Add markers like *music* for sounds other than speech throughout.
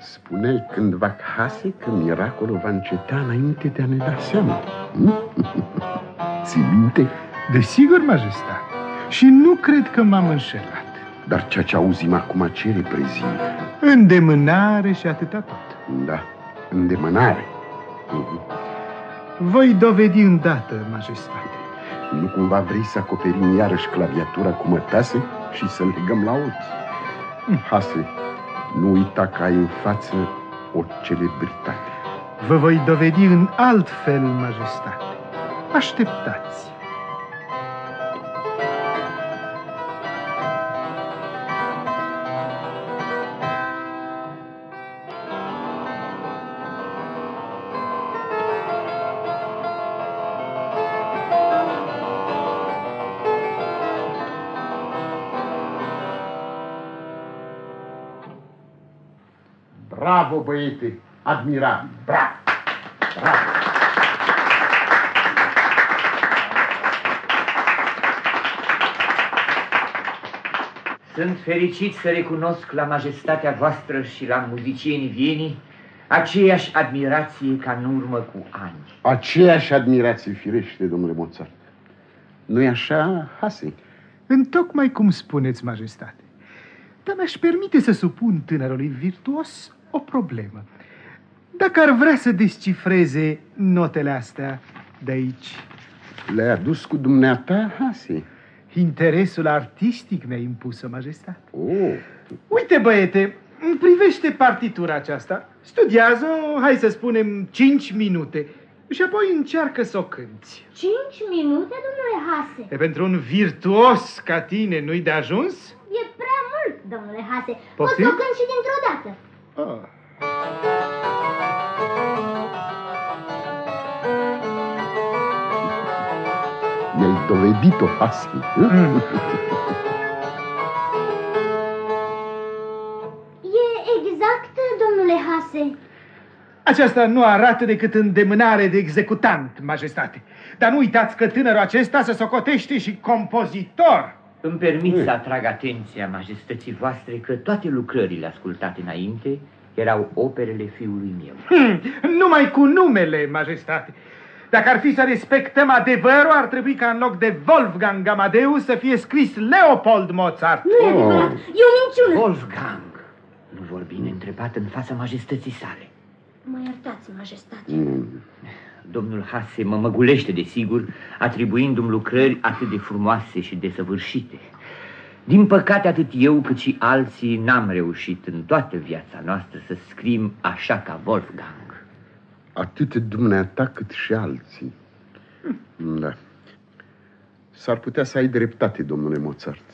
Spuneai cândva Hase că miracolul va înceta înainte de a ne da seama. *laughs* Hm? Ți minte? Desigur, majestate. Și nu cred că m-am înșelat. Dar ceea ce auzim acum ce reprezintă? Îndemânare și atâta tot. Da, îndemânare. Mhm. Voi dovedi îndată, majestate. Nu cumva vrei să acoperim iarăși claviatura cu mătase și să legăm la ochi? Hm, Hase, nu uita că ai în față o celebritate. Vă voi dovedi în alt fel, majestate. Așteptați. Bravo, băiete! Admirabil! Bravo! Bravo! Sunt fericit să recunosc la majestatea voastră și la muzicienii vienii aceeași admirație ca în urmă cu ani. Aceeași admirație firește, domnule Mozart. Nu-i așa, Hase? Întocmai cum spuneți, majestate. Dar mi-aș permite să supun tânărului virtuos o problemă. Dacă ar vrea să descifreze notele astea de aici. Le-ai adus cu dumneata, Hase? Interesul artistic mi-a impus-o, majestate. Oh. Uite, băiete, îmi privește partitura aceasta. Studiază-o, hai să spunem, 5 minute. Și apoi încearcă să o cânti. Cinci minute, domnule Hase? E pentru un virtuos ca tine, nu-i de ajuns? E prea mult, domnule Hase. Poftim? Poți să o cânt și dintr-o dată. Ah. Mi-ai dovedit-o, Hase. Mm. *laughs* E exact, domnule Hase. Aceasta nu arată decât îndemânare de executant, majestate. Dar nu uitați că tânărul acesta se socotește și compozitor. Îmi permit să atrag atenția majestății voastre că toate lucrările ascultate înainte erau operele fiului meu. Hmm, numai cu numele, majestate. Dacă ar fi să respectăm adevărul, ar trebui ca în loc de Wolfgang Amadeus să fie scris Leopold Mozart. Nu e adevărat, e o minciună. Wolfgang nu vorbi neîntrebat în fața majestății sale. Mă iertați, majestate. Mm. Domnul Hase mă măgulește, desigur, atribuindu-mi lucrări atât de frumoase și desăvârșite. Din păcate, atât eu cât și alții n-am reușit în toată viața noastră să scrim așa ca Wolfgang. Atât dumneata cât și alții. Da. S-ar putea să ai dreptate, domnule Mozart.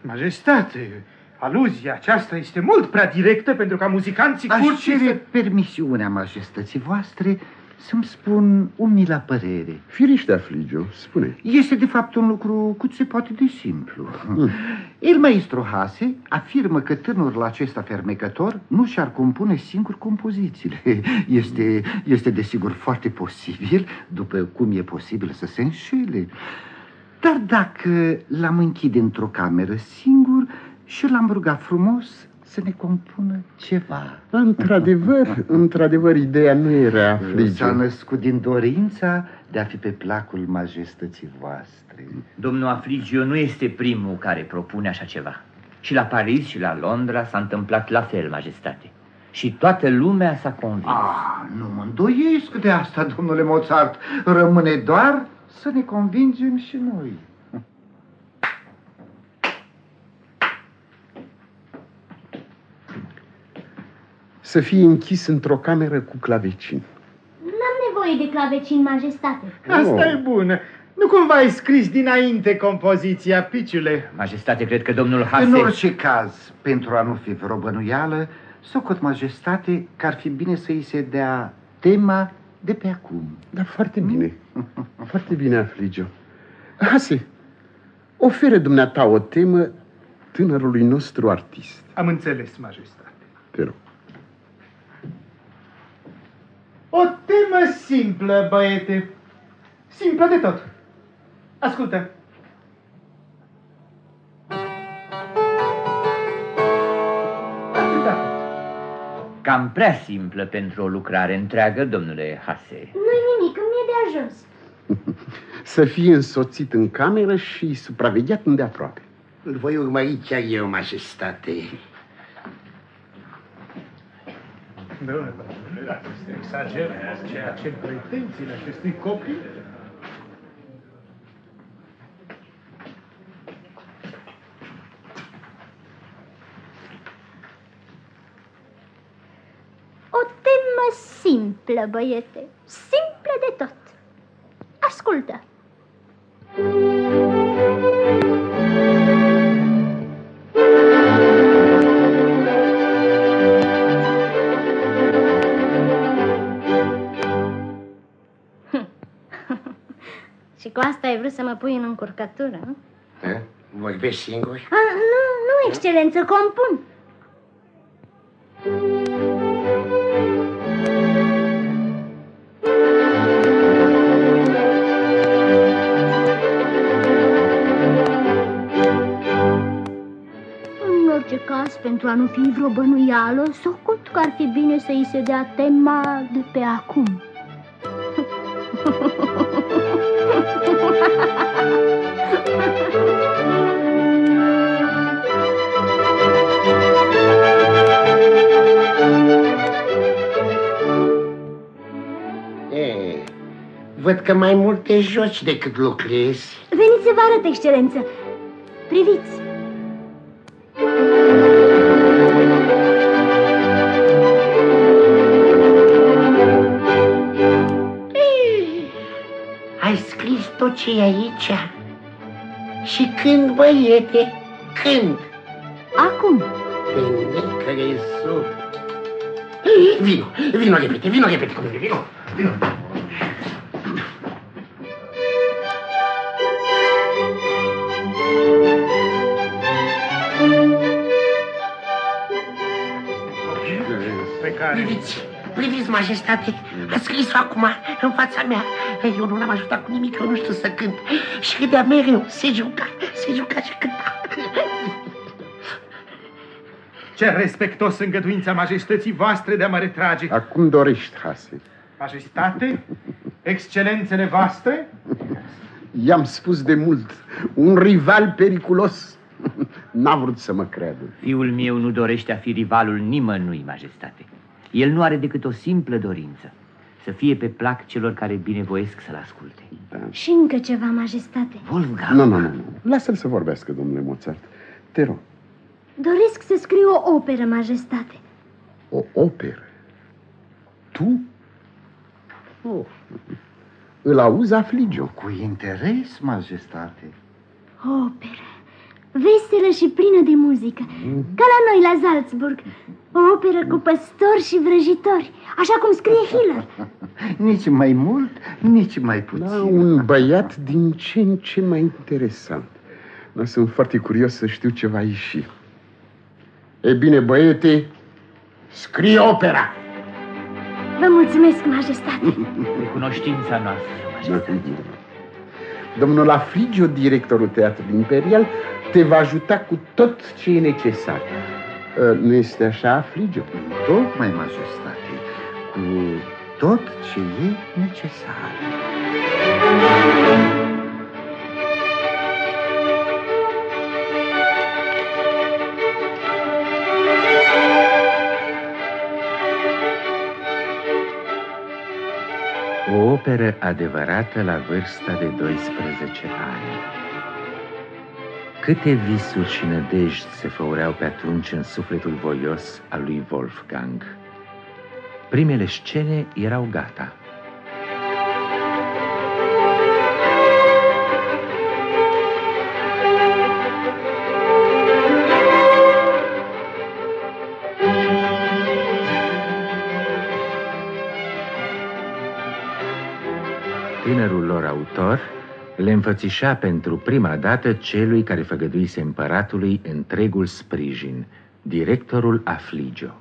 Majestate, aluzia aceasta este mult prea directă pentru ca muzicanții Aș curții cere să... permisiunea majestății voastre să-mi spun umila părere. Firește, Afligio, spune. Este de fapt un lucru cât se poate de simplu. El, maestro Hase, afirmă că tânărul acesta fermecător nu și-ar compune singur compozițiile. *laughs* Este, este desigur foarte posibil, după cum e posibil să se înșele. Dar dacă l-am închide într-o cameră singur și l-am rugat frumos să ne compună ceva. Într-adevăr, *laughs* într-adevăr, ideea nu era S-a Afligio. născut din dorința de a fi pe placul majestății voastre. Domnul Afligio nu este primul care propune așa ceva. Și la Paris și la Londra s-a întâmplat la fel, majestate. Și toată lumea s-a convins. Ah, nu mă îndoiesc de asta, domnule Mozart. Rămâne doar să ne convingem și noi. Să fie închis într-o cameră cu clavecin. N-am nevoie de clavecin, majestate. Asta Oh. e bună. Nu cumva ai scris dinainte compoziția, piciule? Majestate, cred că domnul Hase... În orice caz, pentru a nu fi vreo bănuială, socot majestate că ar fi bine să îi se dea tema de pe acum. Da, *laughs* foarte bine. Foarte bine, Afligio. Hase, oferă dumneata o temă tânărului nostru artist. Am înțeles, majestate. Te rog. O temă simplă, băiete. Simplă de tot. Ascultă. Atâta. Cam prea simplă pentru o lucrare întreagă, domnule Hase. Nu-i nimic, îmi e de ajuns. *laughs* Să fie însoțit în cameră și supravegheat îndeaproape. Îl voi urmări chiar eu, majestate. Da, da se exagerează ceea ce pretențiile acestui copil. O temă simplă, băiete. Simplă de tot. Ascultă. Și cu asta ai vrut să mă pui în încurcătură, nu? Da? Vorbești singur? A, nu, nu, excelență, compun. În orice caz, pentru a nu fi vreo bănuială, socot că ar fi bine să îi se dea tema de pe acum. *laughs* *laughs* E, văd că mai mult te joci decât lucrezi. Veniți să vă arăt, excelență. Priviți. Ce e aici? Și când, băiete? Când? Acum. Pe necrezut. Vino, vino repede, vino repede cu mine, vino, vino. Pe care... Priviți, priviți, majestate, a scris-o acum în fața mea. Eu nu l-am ajutat cu nimic, eu nu știu să cânt. Și câdea mereu, se juca, se juca și cânta. Ce respectos îngăduința majestății voastre de a mă retrage. Acum dorești, Hase. Majestate, excelențele voastre, I-am spus de mult, un rival periculos. N-a vrut să mă creadă. Fiul meu nu dorește a fi rivalul nimănui, majestate. El nu are decât o simplă dorință. Să fie pe plac celor care binevoiesc să-l asculte. Și încă ceva, majestate. Wolfgang, Nu, nu, nu, nu. Lasă-l să vorbească, domnule Mozart. Te rog, Doresc să scriu o operă, majestate. o operă. Tu? Oh. Îl auzi, Afligio? Cu interes, majestate. O operă. Veselă și plină de muzică. Ca la noi, la Salzburg. O operă cu păstori și vrăjitori. Așa cum scrie Hiller. *laughs* Nici mai mult, nici mai puțin. Da, un băiat din ce în ce mai interesant. Dar sunt foarte curios să știu ce va ieși. E bine, băiete, scrie opera! Vă mulțumesc, majestate. *laughs* recunoștința noastră, majestate. Domnul Afligio, directorul Teatrului Imperial, te va ajuta cu tot ce e necesar. Uh, Nu este așa, Afligio? Tocmai, majestate, cu tot ce e necesar. O operă adevărată la vârsta de 12 ani. Câte visuri și nădejdi se făureau pe atunci în sufletul voios al lui Wolfgang. Primele scene erau gata. Tânărul lor autor le înfățișa pentru prima dată celui care făgăduise împăratului întregul sprijin, directorul Afligio.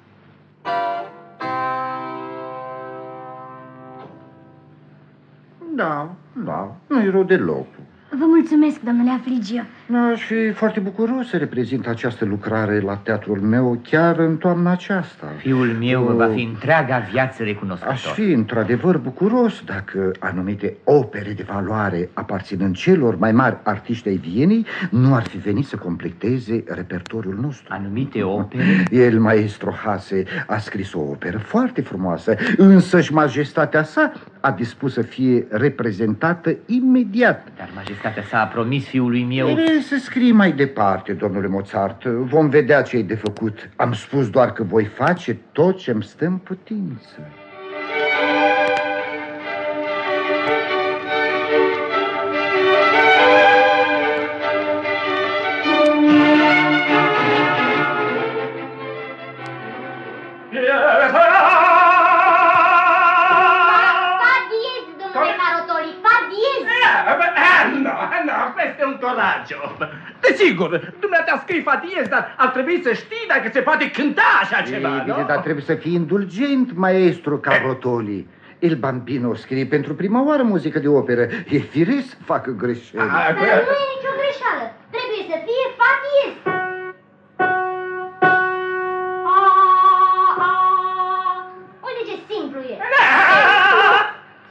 Da, da, nu-i rău deloc. Vă mulțumesc, domnule Afligio. Aș fi foarte bucuros să reprezint această lucrare la teatrul meu chiar în toamna aceasta. Fiul meu Oh. va fi întreaga viață recunoscător. Aș fi într-adevăr bucuros dacă anumite opere de valoare aparținând celor mai mari artiști ai Vienei nu ar fi venit să completeze repertoriul nostru. Anumite opere El, maestro Hase, a scris o operă foarte frumoasă, însă și majestatea sa a dispus să fie reprezentată imediat. Dar majestatea sa a promis fiului meu E, să scrii mai departe, domnule Mozart. Vom vedea ce e de făcut. Am spus doar că voi face tot ce-mi stă în putință. Fa diez, domnule Carotoli, fa diez! No, no, questo è un coraggio. Desigur, dumneata scrii fadiez, dar ar trebui să știi dacă se poate cânta așa ceva, Ei, bine, nu? dar trebuie să fii indulgent, maestru Carotoli. Il Bambino scrie pentru prima oară muzică de operă. E firesc să facă greșeli. Ah, Dar que- nu e nicio greșeală. Trebuie să fie fa diez. A, a. Uite ce simplu e.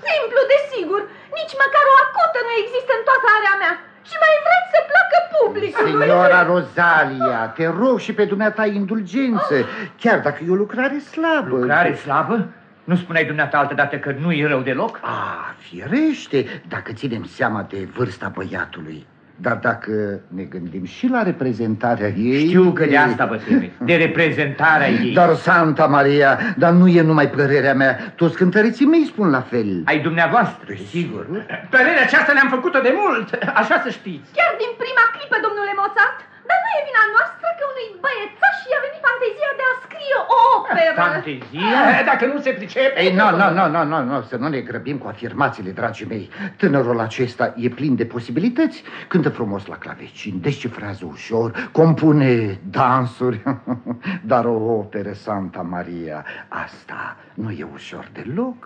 Simplu, desigur. Nici măcar o acotă nu există în toată area mea. Și mai vreți să placă publicului. Signora Rosalia, te rog și pe dumneata indulgență, chiar dacă e o lucrare slabă. lucrare slabă? Nu spuneai dumneata altădată că nu e rău deloc? Ah, firește, dacă ținem seama de vârsta băiatului. Dar dacă ne gândim și la reprezentarea ei... Știu că de asta vă temeți, de reprezentarea *laughs* ei. Dar, Santa Maria, dar nu e numai părerea mea. Toți cântăreții mei spun la fel. Ai dumneavoastră, sigur. Părerea aceasta ne-am făcut-o de mult, așa să știți. Chiar din prima clipă, domnule Mozart. Dar nu e vina noastră că unui băiețaș i-a venit fantezia de a scrie o operă. Fantezia? Eh, Dacă nu se pricepe... Ei, nu, nu, nu, nu, nu, nu, să nu ne grăbim cu afirmațiile, dragii mei. Tânărul acesta e plin de posibilități. Cântă frumos la clavecin, descifrează ușor, compune dansuri. *laughs* Dar o operă, Santa Maria, asta nu e ușor deloc.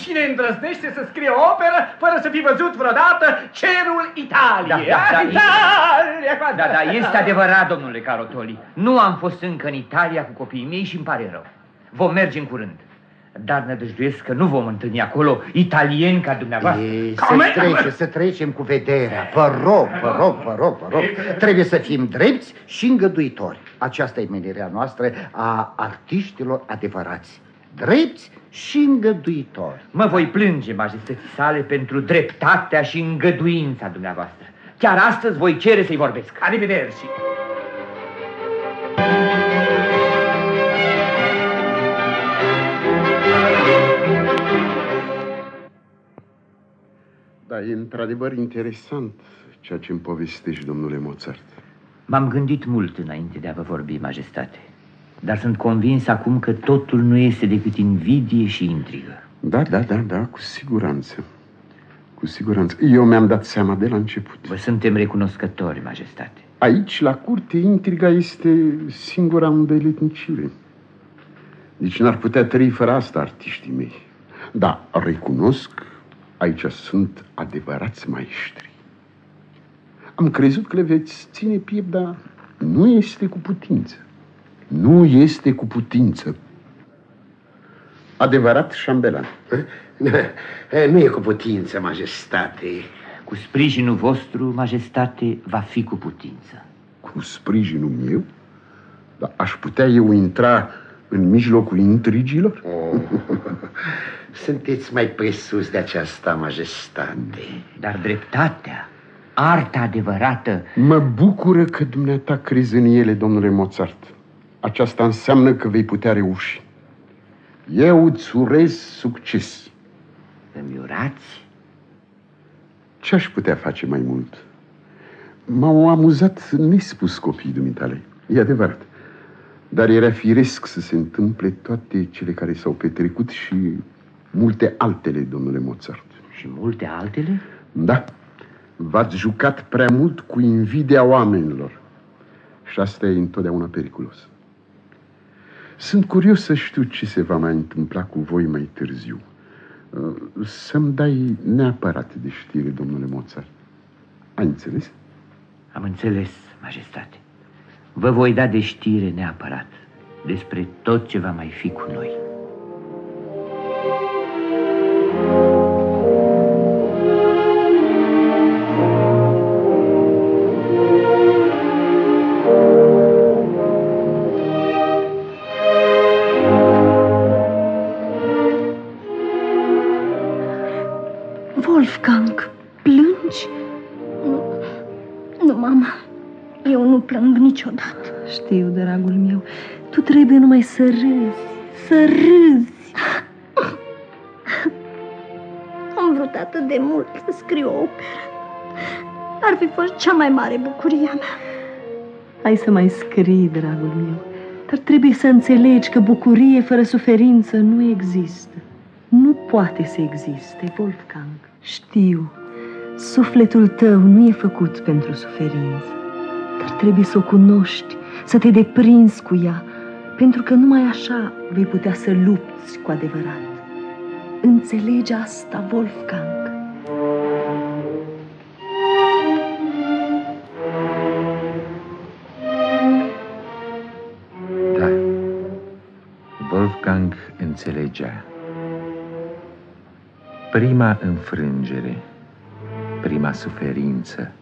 Cine îndrăznește să scrie o operă fără să fi văzut vreodată cerul Italiei? Da, da, da, ah? Italia! Da, da, este adevărat, domnule Carotoli. Nu am fost încă în Italia cu copiii mei și îmi pare rău. Vom merge în curând. Dar nădăjduiesc că nu vom întâlni acolo italieni ca dumneavoastră. Ei, să Come? trece, să trecem cu vederea. Vă rog, vă rog, vă rog, vă rog. Trebuie să fim drepți și îngăduitori. Aceasta e menirea noastră a artiștilor adevărați. Drepți și îngăduitori. Mă voi plânge, majestății sale, pentru dreptatea și îngăduința dumneavoastră. Chiar astăzi voi cere să-i vorbesc. Arrivederci. Da, e într-adevăr interesant ceea ce îmi povestești, domnule Mozart. M-am gândit mult înainte de a vă vorbi, majestate. Dar sunt convins acum că totul nu este decât invidie și intrigă. Da, da, da, da, cu siguranță. Cu siguranță. Eu mi-am dat seama de la început. Vă suntem recunoscători, majestate. Aici, la curte, intriga este singura îndeletnicire. Deci n-ar putea trăi fără asta artiștii mei. Da, recunosc, aici sunt adevărați maestri. Am crezut că le veți ține piept, dar nu este cu putință. Nu este cu putință. Adevărat șambelan. Eh, Nu e cu putință, majestate. Cu sprijinul vostru, majestate, va fi cu putință. Cu sprijinul meu? Dar aș putea eu intra în mijlocul intrigilor? Oh. Sunteți mai presus de aceasta, majestate. Dar dreptatea, arta adevărată, Mă bucură că dumneata crezi în ele, domnule Mozart. Aceasta înseamnă că vei putea reuși. Eu îți urez succes. îmi urați? Ce aș putea face mai mult? M-au amuzat nespus copiii dumitale. E adevărat. Dar era firesc să se întâmple toate cele care s-au petrecut și multe altele, domnule Mozart. Și multe altele? Da, v-ați jucat prea mult cu invidia oamenilor. Și asta e întotdeauna periculos. Sunt curios să știu ce se va mai întâmpla cu voi mai târziu. Uh, Să-mi dai neapărat de știre, domnule Mozart. Ai înțeles? Am înțeles, majestate. Vă voi da de știre neapărat despre tot ce va mai fi cu noi. Să râzi, să râzi. Am vrut atât de mult să scriu o operă. Ar fi fost cea mai mare bucuria mea. Hai să mai scrii, dragul meu, dar trebuie să înțelegi că bucurie fără suferință nu există. Nu poate să existe, Wolfgang. Știu, sufletul tău nu e făcut pentru suferință, dar trebuie să o cunoști, să te deprinzi cu ea, pentru că numai așa vei putea să lupți cu adevărat. Înțelegi asta, Wolfgang? Da, Wolfgang înțelegea. Prima înfrângere, prima suferință,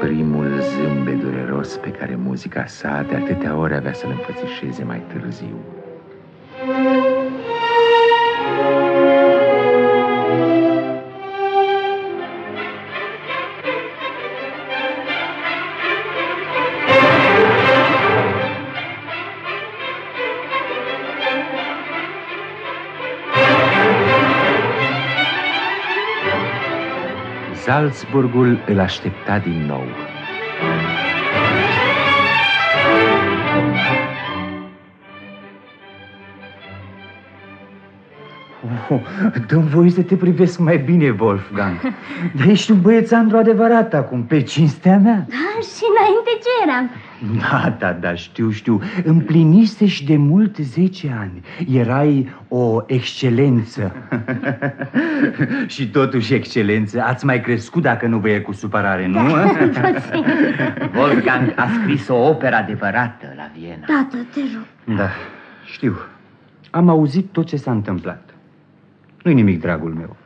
primul zâmbet dureros pe care muzica sa de atâtea ori avea să-l înfățișeze mai târziu. Salzburgul îl aștepta din nou. Oh, dă voie să te privesc mai bine, Wolfgang. *laughs* Dar ești un băiețandru adevărat acum, pe cinstea mea. Da, și înainte ce eram? *laughs* Da, da, da, știu, știu. Împlinisești de mult 10 ani. Erai o excelență. *laughs* și totuși, excelență, ați mai crescut dacă nu vă e cu supărare, nu? *laughs* Wolfgang a scris o operă adevărată la Viena. Tată, te rog. Da, știu. Am auzit tot ce s-a întâmplat. Nu-i nimic, dragul meu.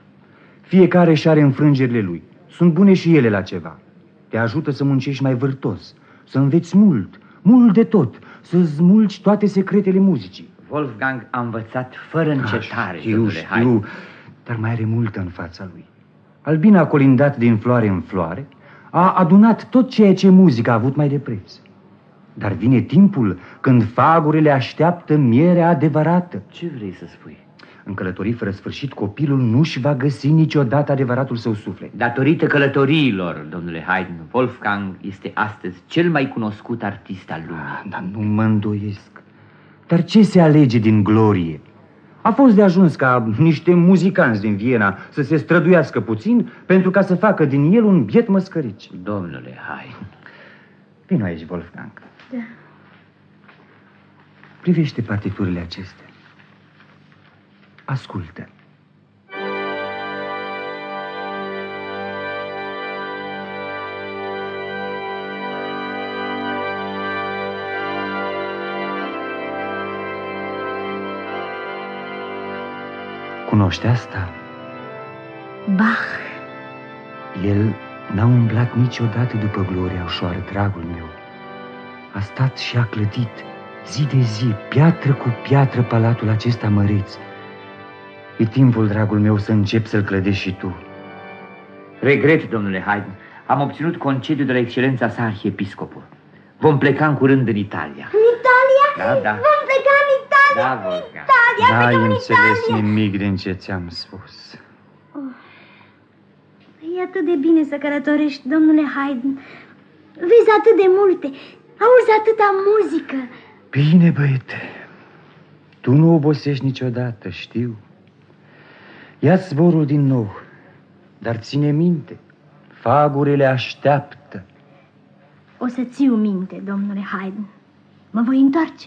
Fiecare și are înfrângerile lui. Sunt bune și ele la ceva. Te ajută să muncești mai vârtos, să înveți mult, mult de tot, să smulgi toate secretele muzicii. Wolfgang a învățat fără încetare, Ah, știu, domnule știu, Haydn. dar mai are multă în fața lui. Albina a colindat din floare în floare, a adunat tot ceea ce muzica a avut mai de preț. Dar vine timpul când fagurile așteaptă mierea adevărată. Ce vrei să spui? În călătorii fără sfârșit, copilul nu-și va găsi niciodată adevăratul său suflet. Datorită călătoriilor, domnule Haydn, Wolfgang este astăzi cel mai cunoscut artist al lumii. Ah, Dar nu mă îndoiesc. Dar ce se alege din glorie? A fost de ajuns ca niște muzicanți din Viena să se străduiască puțin pentru ca să facă din el un biet măscărici. Domnule Haydn, Vino aici, Wolfgang. Da. Privește partiturile acestea. Ascultă. Cunoște asta? Bach. El n-a umblat niciodată după gloria ușoară, dragul meu. A stat și a clădit, zi de zi, piatră cu piatră, palatul acesta măreț. E timpul, dragul meu, să încep să-l clădești și tu. regret, domnule Haydn, am obținut concediu de la excelența sa arhiepiscopul. Vom pleca în curând în Italia. În Italia? Da, da. Vom pleca în Italia? Da, Wolfgang. Italia, N-ai plecăm în înțeles Italia. nimic din ce ți-am spus. E atât de bine să călătorești, domnule Haydn. Vezi atât de multe, auzi atâta muzică. Bine, băiete, tu nu obosești niciodată, știu. Ia zborul din nou, dar ține minte, fagurile așteaptă. O să țiu minte, domnule Haydn. Mă voi întoarce.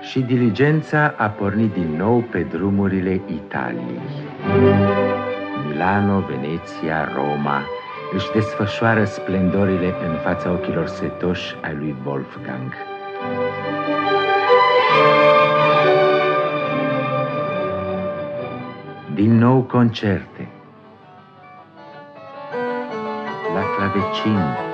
Și diligența a pornit din nou pe drumurile Italiei. Milano, Veneția, Roma își desfășoară splendorile în fața ochilor setoși ai lui Wolfgang. Din nou concerte. La clavecin.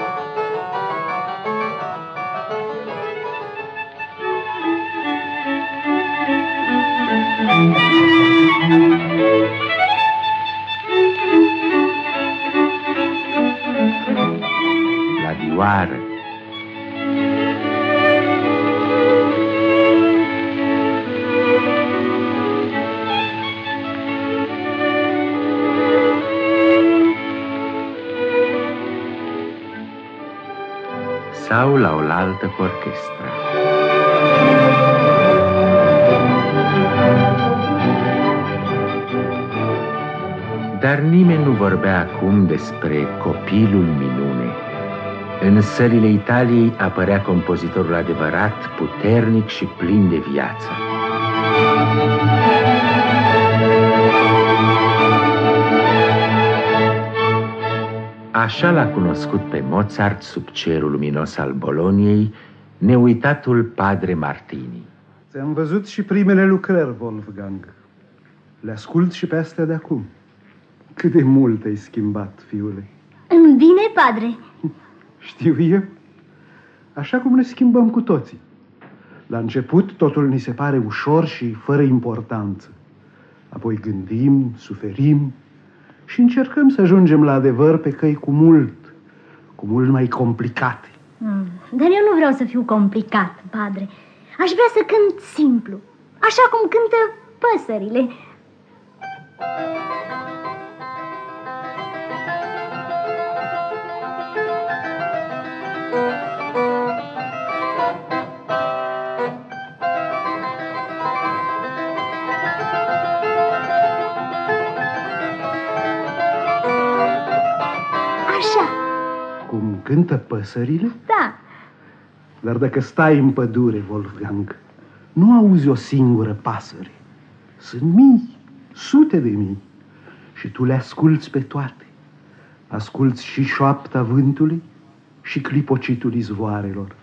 Dar nimeni nu vorbea acum despre copilul minune. În sălile Italiei apărea compozitorul adevărat, puternic și plin de viață. Așa l-a cunoscut pe Mozart sub cerul luminos al Boloniei, neuitatul padre Martini. Ți-am văzut și primele lucrări, Wolfgang. Le ascult și pe astea de acum. Cât de mult ai schimbat, fiule. În bine, padre. Știu eu. Așa cum ne schimbăm cu toții. La început totul ni se pare ușor și fără importanță. Apoi gândim, suferim și încercăm să ajungem la adevăr pe căi cu mult, cu mult mai complicate. Mm, dar eu nu vreau să fiu complicat, padre. Aș vrea să cânt simplu, așa cum cântă păsările. Așa, cântă păsările? da. Dar dacă stai în pădure, Wolfgang, nu auzi o singură pasăre. Sunt mii, sute de mii. Și tu le asculți pe toate. Asculți și șoapta vântului și clipocitul izvoarelor.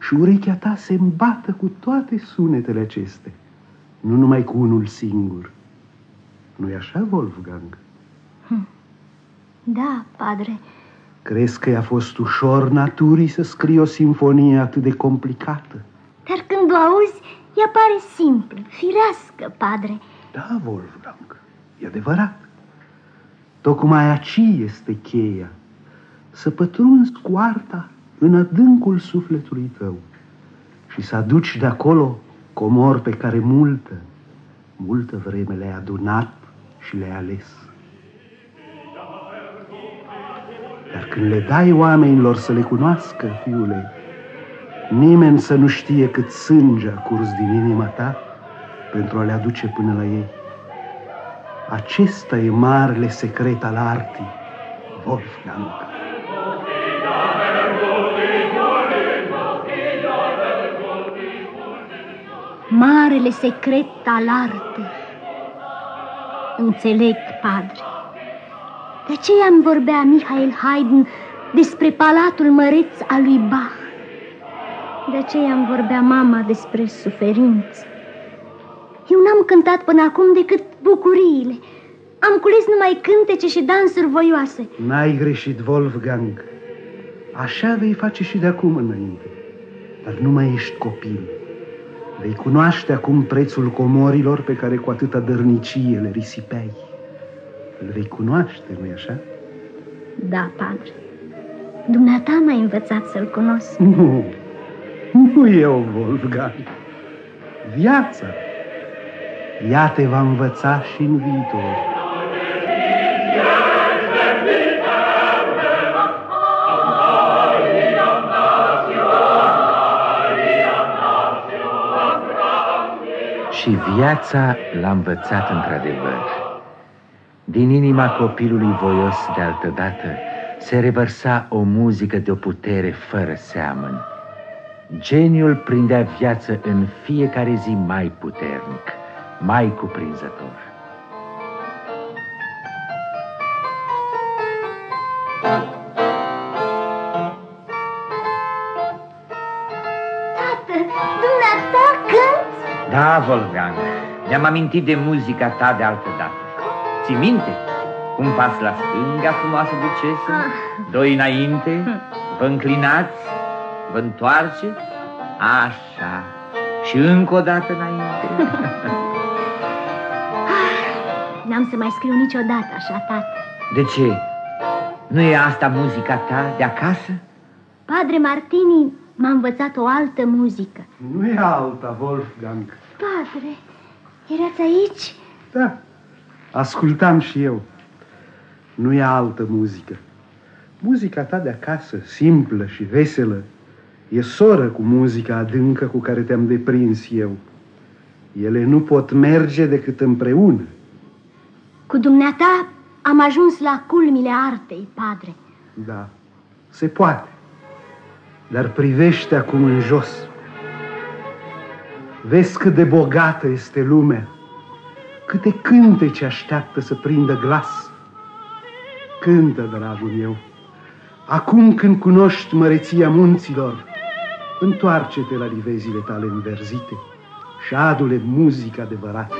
Și urechea ta se îmbată cu toate sunetele acestea, nu numai cu unul singur. Nu-i așa, Wolfgang? Da, padre. Crezi că i-a fost ușor naturii să scrie o sinfonie atât de complicată? Dar când o auzi, ea pare simplă, firească, padre. Da, Wolfgang, e adevărat. Tocmai aici este cheia. Să pătrunzi cu arta în adâncul sufletului tău și să aduci de acolo comori pe care multă, multă vreme le-ai adunat și le-ai ales. Dar când le dai oamenilor să le cunoască, fiule, nimeni să nu știe cât sânge a curs din inima ta pentru a le aduce până la ei. Acesta e marele secret al artii, Wolfgang. Marele secret al artei. Înțeleg, padre. De aceea îmi vorbea Michael Haydn despre palatul măreț al lui Bach. De aceea îmi vorbea mama despre suferință. Eu n-am cântat până acum decât bucuriile. Am cules numai cântece și dansuri voioase. N-ai greșit, Wolfgang. Așa vei face și de acum înainte. Dar nu mai ești copil. Vei cunoaște acum prețul comorilor pe care cu atâta dărnicie le risipeai. Îl vei cunoaște, nu-i așa? Da, padre. Dumneata m-ai învățat să-l cunosc. Nu, nu eu, Wolfgang. Viața. Ea te va învăța și în viitor. Și viața l-a învățat într-adevăr. Din inima copilului voios de altădată se revărsa o muzică de o putere fără seamăn. geniul prindea viață în fiecare zi mai puternic, mai cuprinzător. Tată, dumneata cânti? Da, Wolfgang, mi-am amintit de muzica ta de altă dată. Ți minte? Un pas la stânga, frumoasă ducesă, doi înainte, vă înclinați, vă întoarceți, așa, și încă o dată înainte. *laughs* N-am să mai scriu niciodată așa, tată. De ce? Nu e asta muzica ta de acasă? Padre Martini m-a învățat o altă muzică. Nu e alta, Wolfgang. Padre, erați aici? Da, ascultam și eu. Nu e altă muzică. Muzica ta de acasă, simplă și veselă, e soră cu muzica adâncă cu care te-am deprins eu. Ele nu pot merge decât împreună. Cu dumneata am ajuns la culmile artei, padre. Da, se poate. Dar privește acum în jos. Vezi cât de bogată este lumea. Câte cântece așteaptă să prindă glas. Cântă, dragul meu. Acum când cunoști măreția munților, întoarce-te la livezile tale înverzite și adu-le muzică adevărată.